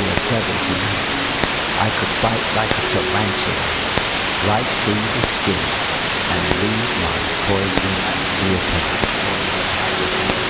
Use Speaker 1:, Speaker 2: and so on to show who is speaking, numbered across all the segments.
Speaker 1: Be a devil to you. I could bite like a tarantula, right through the skin, and leave my poison reappear.
Speaker 2: niet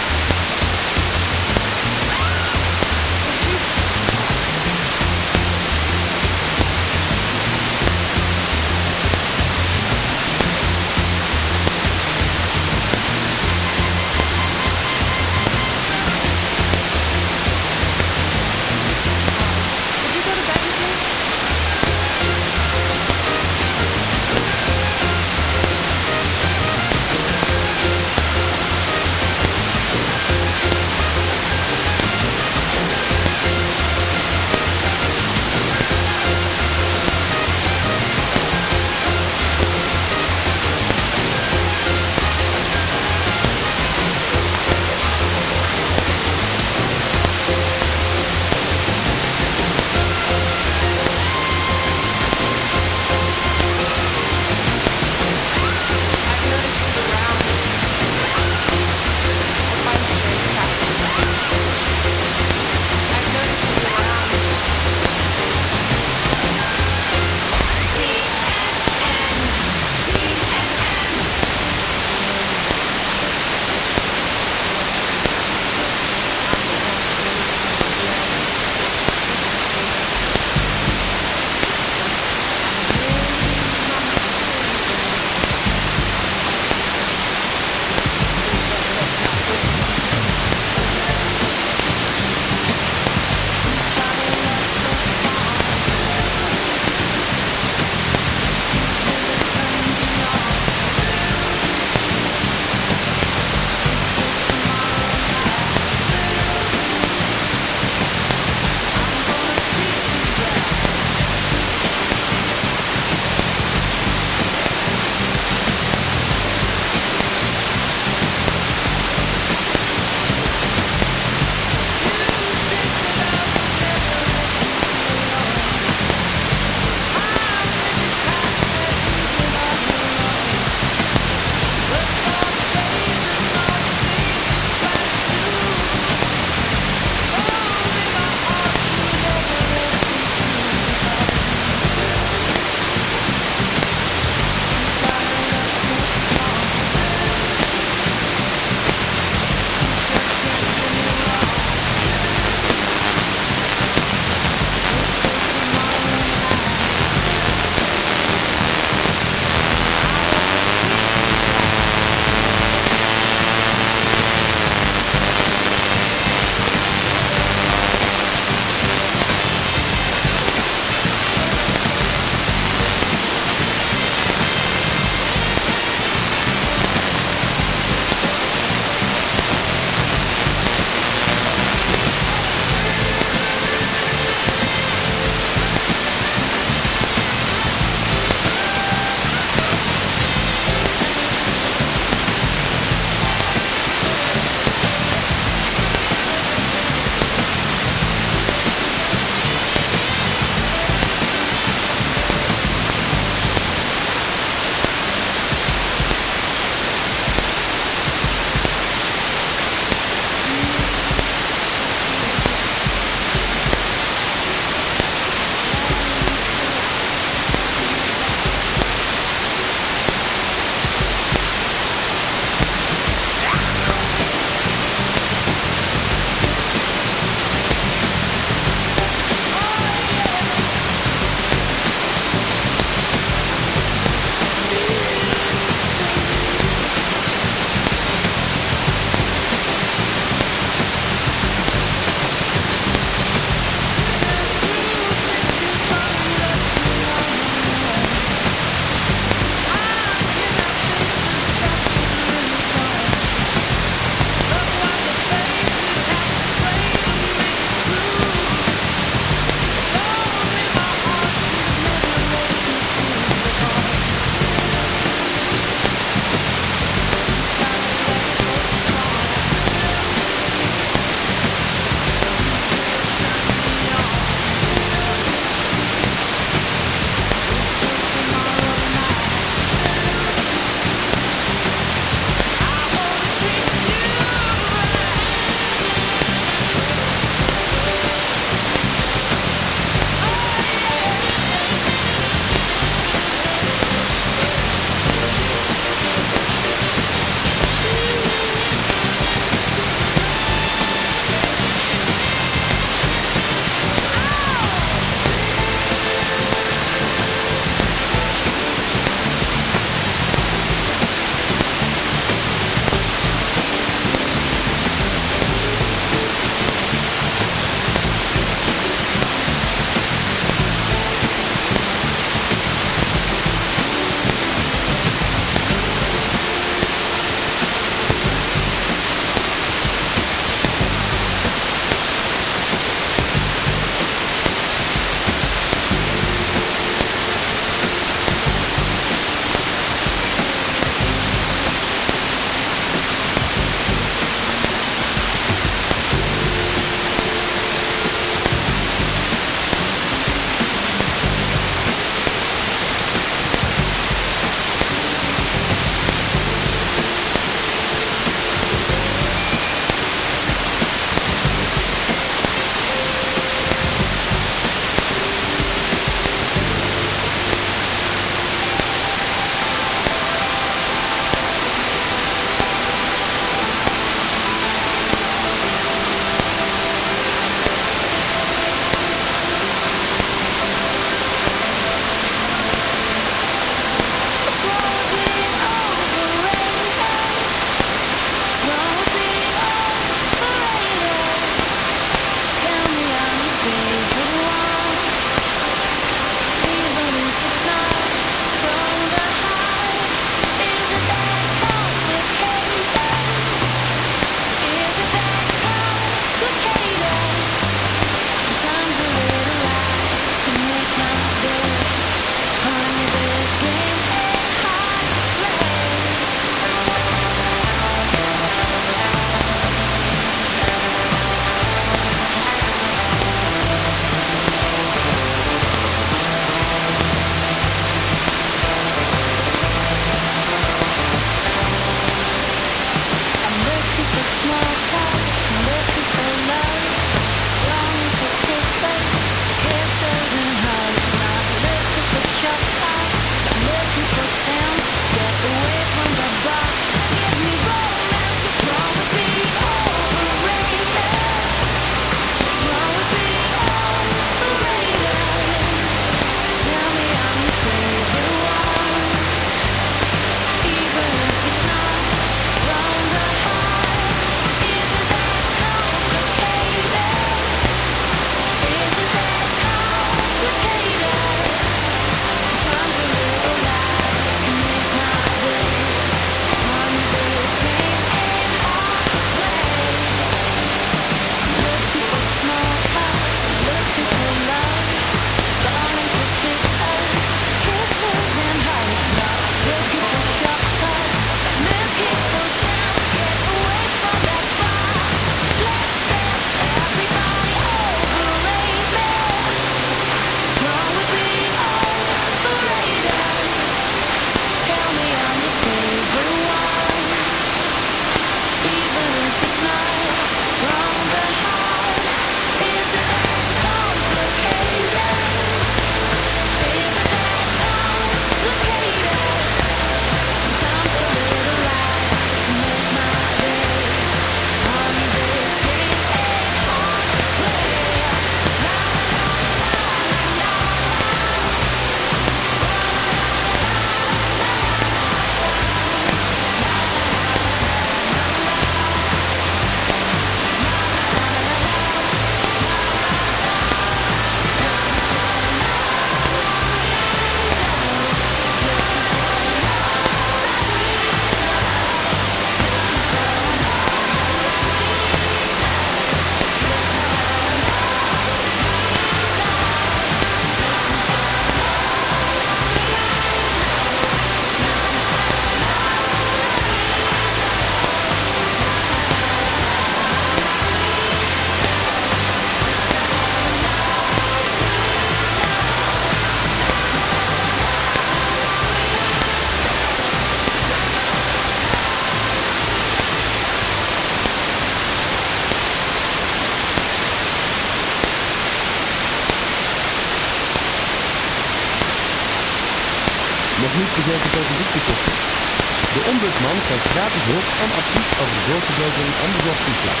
Speaker 2: gratis hulp en advies over de zorgverzekering en de zorgtoeslag.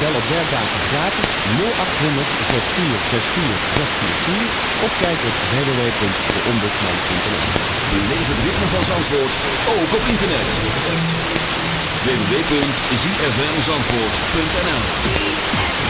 Speaker 2: Bel op werkdagen gratis 0800 6464 644 of kijk op www.deombudsman.nl
Speaker 3: Beleef het ritme van Zandvoort ook op internet. www.zfmzandvoort.nl